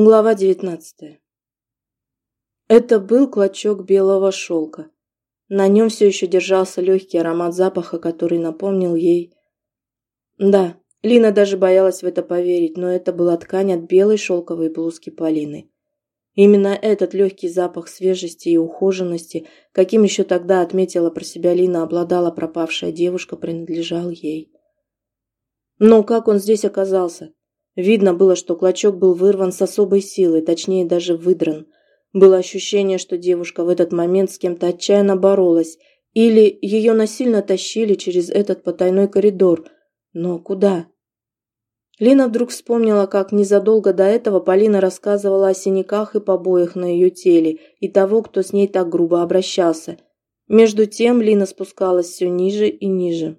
Глава девятнадцатая. Это был клочок белого шелка. На нем все еще держался легкий аромат запаха, который напомнил ей... Да, Лина даже боялась в это поверить, но это была ткань от белой шелковой блузки Полины. Именно этот легкий запах свежести и ухоженности, каким еще тогда отметила про себя Лина, обладала пропавшая девушка, принадлежал ей. Но как он здесь оказался? Видно было, что клочок был вырван с особой силой, точнее даже выдран. Было ощущение, что девушка в этот момент с кем-то отчаянно боролась, или ее насильно тащили через этот потайной коридор. Но куда? Лина вдруг вспомнила, как незадолго до этого Полина рассказывала о синяках и побоях на ее теле и того, кто с ней так грубо обращался. Между тем Лина спускалась все ниже и ниже.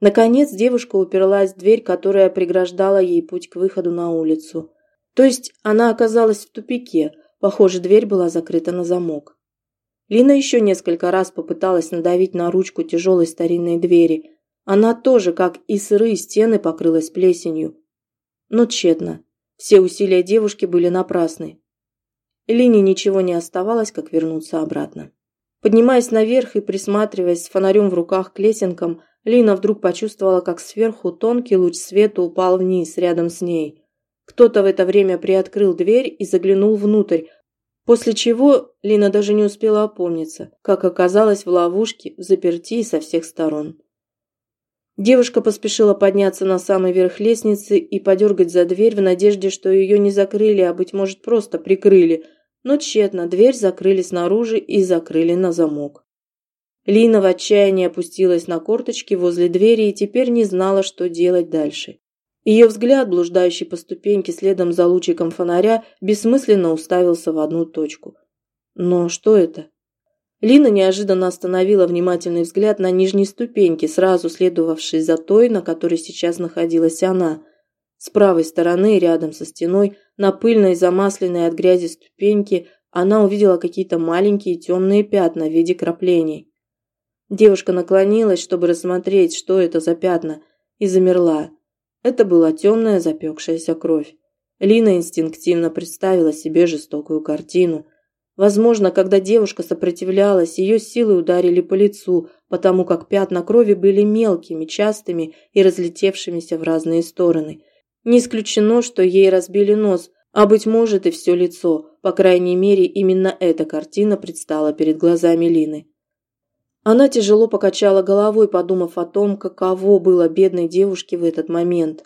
Наконец девушка уперлась в дверь, которая преграждала ей путь к выходу на улицу. То есть она оказалась в тупике. Похоже, дверь была закрыта на замок. Лина еще несколько раз попыталась надавить на ручку тяжелой старинной двери. Она тоже, как и сырые стены, покрылась плесенью. Но тщетно. Все усилия девушки были напрасны. Лине ничего не оставалось, как вернуться обратно. Поднимаясь наверх и присматриваясь с фонарем в руках к лесенкам, Лина вдруг почувствовала, как сверху тонкий луч света упал вниз, рядом с ней. Кто-то в это время приоткрыл дверь и заглянул внутрь, после чего Лина даже не успела опомниться, как оказалась в ловушке, в заперти со всех сторон. Девушка поспешила подняться на самый верх лестницы и подергать за дверь в надежде, что ее не закрыли, а, быть может, просто прикрыли. Но тщетно, дверь закрыли снаружи и закрыли на замок. Лина в отчаянии опустилась на корточки возле двери и теперь не знала, что делать дальше. Ее взгляд, блуждающий по ступеньке следом за лучиком фонаря, бессмысленно уставился в одну точку. Но что это? Лина неожиданно остановила внимательный взгляд на нижней ступеньке, сразу следовавшей за той, на которой сейчас находилась она. С правой стороны, рядом со стеной, на пыльной, замасленной от грязи ступеньке, она увидела какие-то маленькие темные пятна в виде краплений. Девушка наклонилась, чтобы рассмотреть, что это за пятна, и замерла. Это была темная запекшаяся кровь. Лина инстинктивно представила себе жестокую картину. Возможно, когда девушка сопротивлялась, ее силы ударили по лицу, потому как пятна крови были мелкими, частыми и разлетевшимися в разные стороны. Не исключено, что ей разбили нос, а быть может и все лицо. По крайней мере, именно эта картина предстала перед глазами Лины. Она тяжело покачала головой, подумав о том, каково было бедной девушке в этот момент.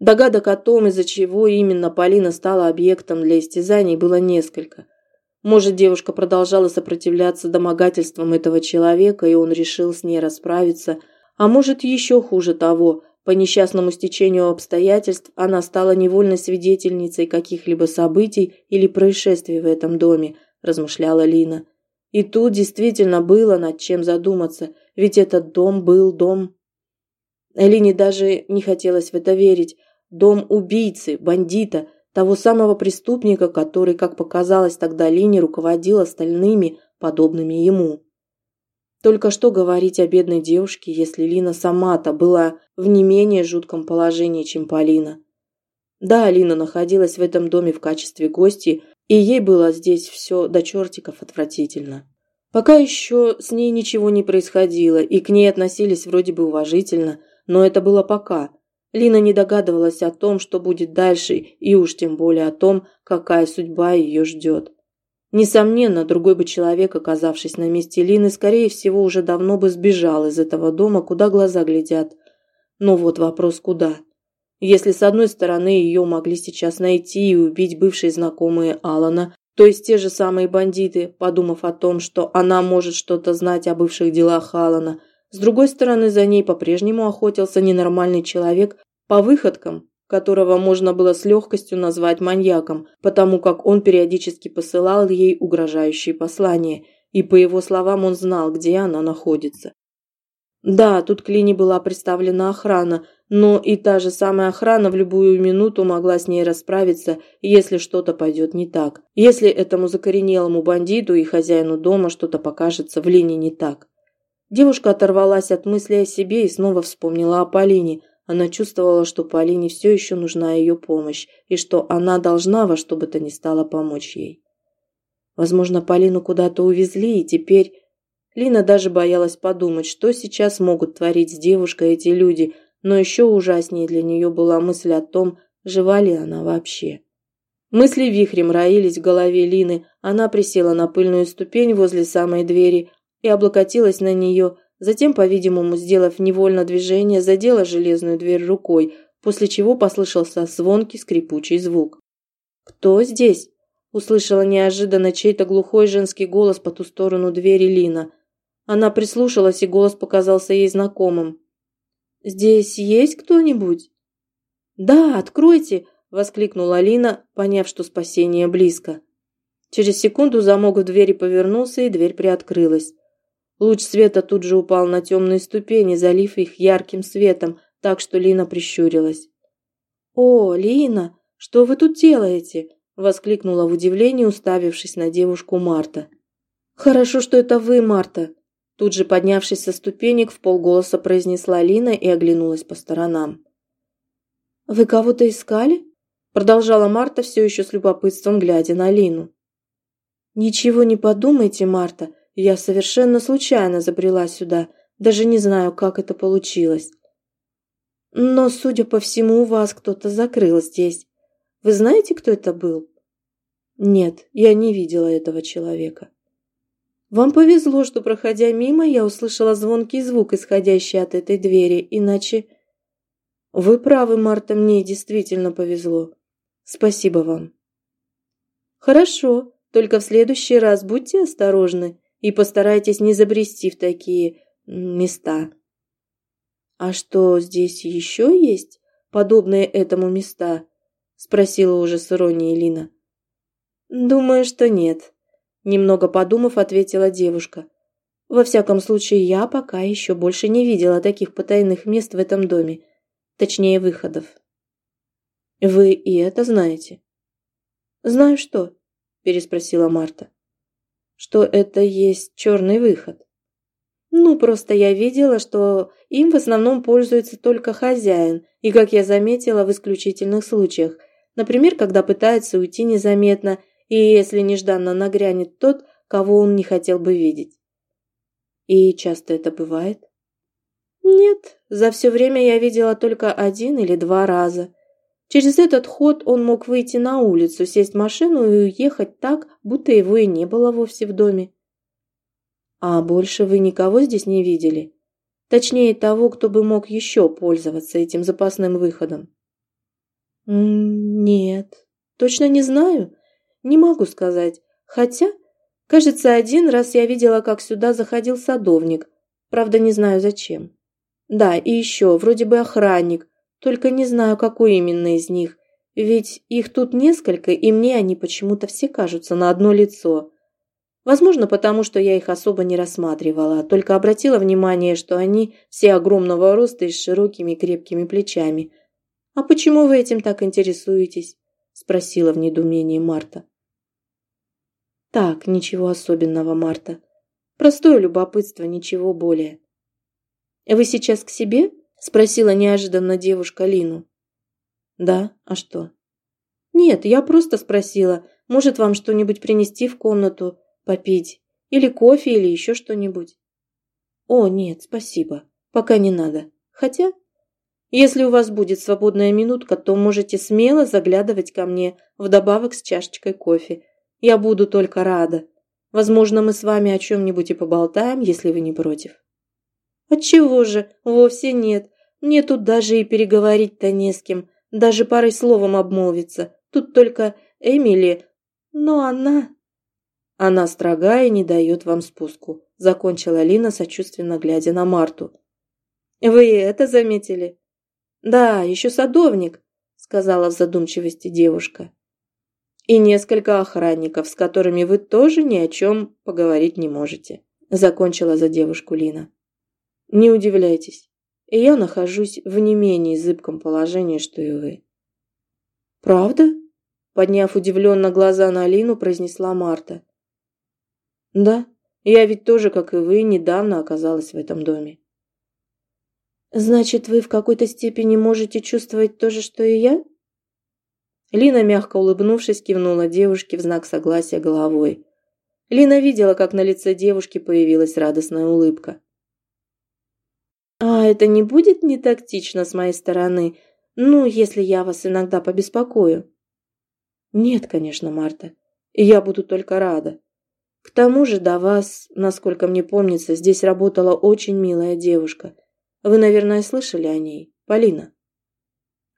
Догадок о том, из-за чего именно Полина стала объектом для истязаний, было несколько. Может, девушка продолжала сопротивляться домогательствам этого человека, и он решил с ней расправиться, а может, еще хуже того, по несчастному стечению обстоятельств она стала невольной свидетельницей каких-либо событий или происшествий в этом доме, размышляла Лина. И тут действительно было над чем задуматься, ведь этот дом был дом... Элине даже не хотелось в это верить. Дом убийцы, бандита, того самого преступника, который, как показалось тогда Лине, руководил остальными, подобными ему. Только что говорить о бедной девушке, если Лина сама-то была в не менее жутком положении, чем Полина. Да, Лина находилась в этом доме в качестве гости, и ей было здесь все до чертиков отвратительно. Пока еще с ней ничего не происходило, и к ней относились вроде бы уважительно, но это было пока. Лина не догадывалась о том, что будет дальше, и уж тем более о том, какая судьба ее ждет. Несомненно, другой бы человек, оказавшись на месте Лины, скорее всего, уже давно бы сбежал из этого дома, куда глаза глядят. Но вот вопрос куда? Если с одной стороны ее могли сейчас найти и убить бывшие знакомые Алана, то есть те же самые бандиты, подумав о том, что она может что-то знать о бывших делах Алана, с другой стороны за ней по-прежнему охотился ненормальный человек по выходкам, которого можно было с легкостью назвать маньяком, потому как он периодически посылал ей угрожающие послания, и по его словам он знал, где она находится. Да, тут к Лине была представлена охрана, но и та же самая охрана в любую минуту могла с ней расправиться, если что-то пойдет не так. Если этому закоренелому бандиту и хозяину дома что-то покажется в Лине не так. Девушка оторвалась от мысли о себе и снова вспомнила о Полине. Она чувствовала, что Полине все еще нужна ее помощь, и что она должна во что бы то ни стало помочь ей. Возможно, Полину куда-то увезли, и теперь... Лина даже боялась подумать, что сейчас могут творить с девушкой эти люди, но еще ужаснее для нее была мысль о том, жива ли она вообще. Мысли вихрем роились в голове Лины, она присела на пыльную ступень возле самой двери и облокотилась на нее, затем, по-видимому, сделав невольно движение, задела железную дверь рукой, после чего послышался звонкий скрипучий звук. «Кто здесь?» – услышала неожиданно чей-то глухой женский голос по ту сторону двери Лина. Она прислушалась, и голос показался ей знакомым. «Здесь есть кто-нибудь?» «Да, откройте!» – воскликнула Лина, поняв, что спасение близко. Через секунду замок в двери повернулся, и дверь приоткрылась. Луч света тут же упал на темные ступени, залив их ярким светом, так что Лина прищурилась. «О, Лина, что вы тут делаете?» – воскликнула в удивлении, уставившись на девушку Марта. «Хорошо, что это вы, Марта!» Тут же, поднявшись со ступенек, в полголоса произнесла Лина и оглянулась по сторонам. «Вы кого-то искали?» – продолжала Марта, все еще с любопытством глядя на Лину. «Ничего не подумайте, Марта, я совершенно случайно забрела сюда, даже не знаю, как это получилось. Но, судя по всему, у вас кто-то закрыл здесь. Вы знаете, кто это был? Нет, я не видела этого человека. Вам повезло, что, проходя мимо, я услышала звонкий звук, исходящий от этой двери, иначе... Вы правы, Марта, мне действительно повезло. Спасибо вам. Хорошо, только в следующий раз будьте осторожны и постарайтесь не забрести в такие места. А что, здесь еще есть подобные этому места? Спросила уже с иронией Лина. Думаю, что нет. Немного подумав, ответила девушка. Во всяком случае, я пока еще больше не видела таких потайных мест в этом доме. Точнее, выходов. Вы и это знаете? Знаю что? Переспросила Марта что это есть черный выход. Ну, просто я видела, что им в основном пользуется только хозяин, и, как я заметила, в исключительных случаях. Например, когда пытается уйти незаметно, и если нежданно нагрянет тот, кого он не хотел бы видеть. И часто это бывает? Нет, за все время я видела только один или два раза. Через этот ход он мог выйти на улицу, сесть в машину и уехать так, будто его и не было вовсе в доме. А больше вы никого здесь не видели? Точнее, того, кто бы мог еще пользоваться этим запасным выходом. Нет, точно не знаю. Не могу сказать. Хотя, кажется, один раз я видела, как сюда заходил садовник. Правда, не знаю зачем. Да, и еще, вроде бы охранник, только не знаю, какой именно из них. Ведь их тут несколько, и мне они почему-то все кажутся на одно лицо. Возможно, потому что я их особо не рассматривала, только обратила внимание, что они все огромного роста и с широкими крепкими плечами. «А почему вы этим так интересуетесь?» – спросила в недоумении Марта. «Так, ничего особенного, Марта. Простое любопытство, ничего более». «Вы сейчас к себе?» Спросила неожиданно девушка Лину. Да, а что? Нет, я просто спросила, может вам что-нибудь принести в комнату, попить, или кофе, или еще что-нибудь. О, нет, спасибо, пока не надо. Хотя, если у вас будет свободная минутка, то можете смело заглядывать ко мне вдобавок с чашечкой кофе. Я буду только рада. Возможно, мы с вами о чем-нибудь и поболтаем, если вы не против. Отчего же? Вовсе нет. Мне тут даже и переговорить-то не с кем, даже парой словом обмолвиться. Тут только Эмили, но она... Она строга и не дает вам спуску, закончила Лина, сочувственно глядя на Марту. Вы это заметили? Да, еще садовник, сказала в задумчивости девушка. И несколько охранников, с которыми вы тоже ни о чем поговорить не можете, закончила за девушку Лина. Не удивляйтесь я нахожусь в не менее зыбком положении, что и вы. «Правда?» – подняв удивленно глаза на Алину, произнесла Марта. «Да, я ведь тоже, как и вы, недавно оказалась в этом доме». «Значит, вы в какой-то степени можете чувствовать то же, что и я?» Лина, мягко улыбнувшись, кивнула девушке в знак согласия головой. Лина видела, как на лице девушки появилась радостная улыбка. «А это не будет не тактично с моей стороны, ну, если я вас иногда побеспокою?» «Нет, конечно, Марта. Я буду только рада. К тому же до вас, насколько мне помнится, здесь работала очень милая девушка. Вы, наверное, слышали о ней, Полина?»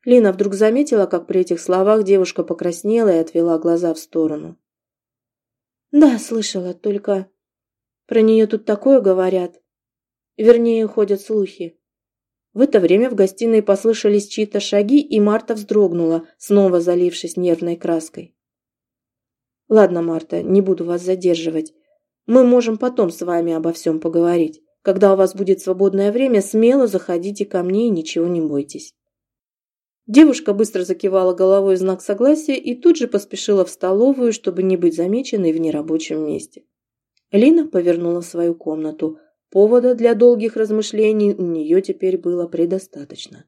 Лина вдруг заметила, как при этих словах девушка покраснела и отвела глаза в сторону. Да, слышала, только про нее тут такое говорят. Вернее, ходят слухи. В это время в гостиной послышались чьи-то шаги, и Марта вздрогнула, снова залившись нервной краской. «Ладно, Марта, не буду вас задерживать. Мы можем потом с вами обо всем поговорить. Когда у вас будет свободное время, смело заходите ко мне и ничего не бойтесь». Девушка быстро закивала головой в знак согласия и тут же поспешила в столовую, чтобы не быть замеченной в нерабочем месте. Лина повернула в свою комнату. Повода для долгих размышлений у нее теперь было предостаточно.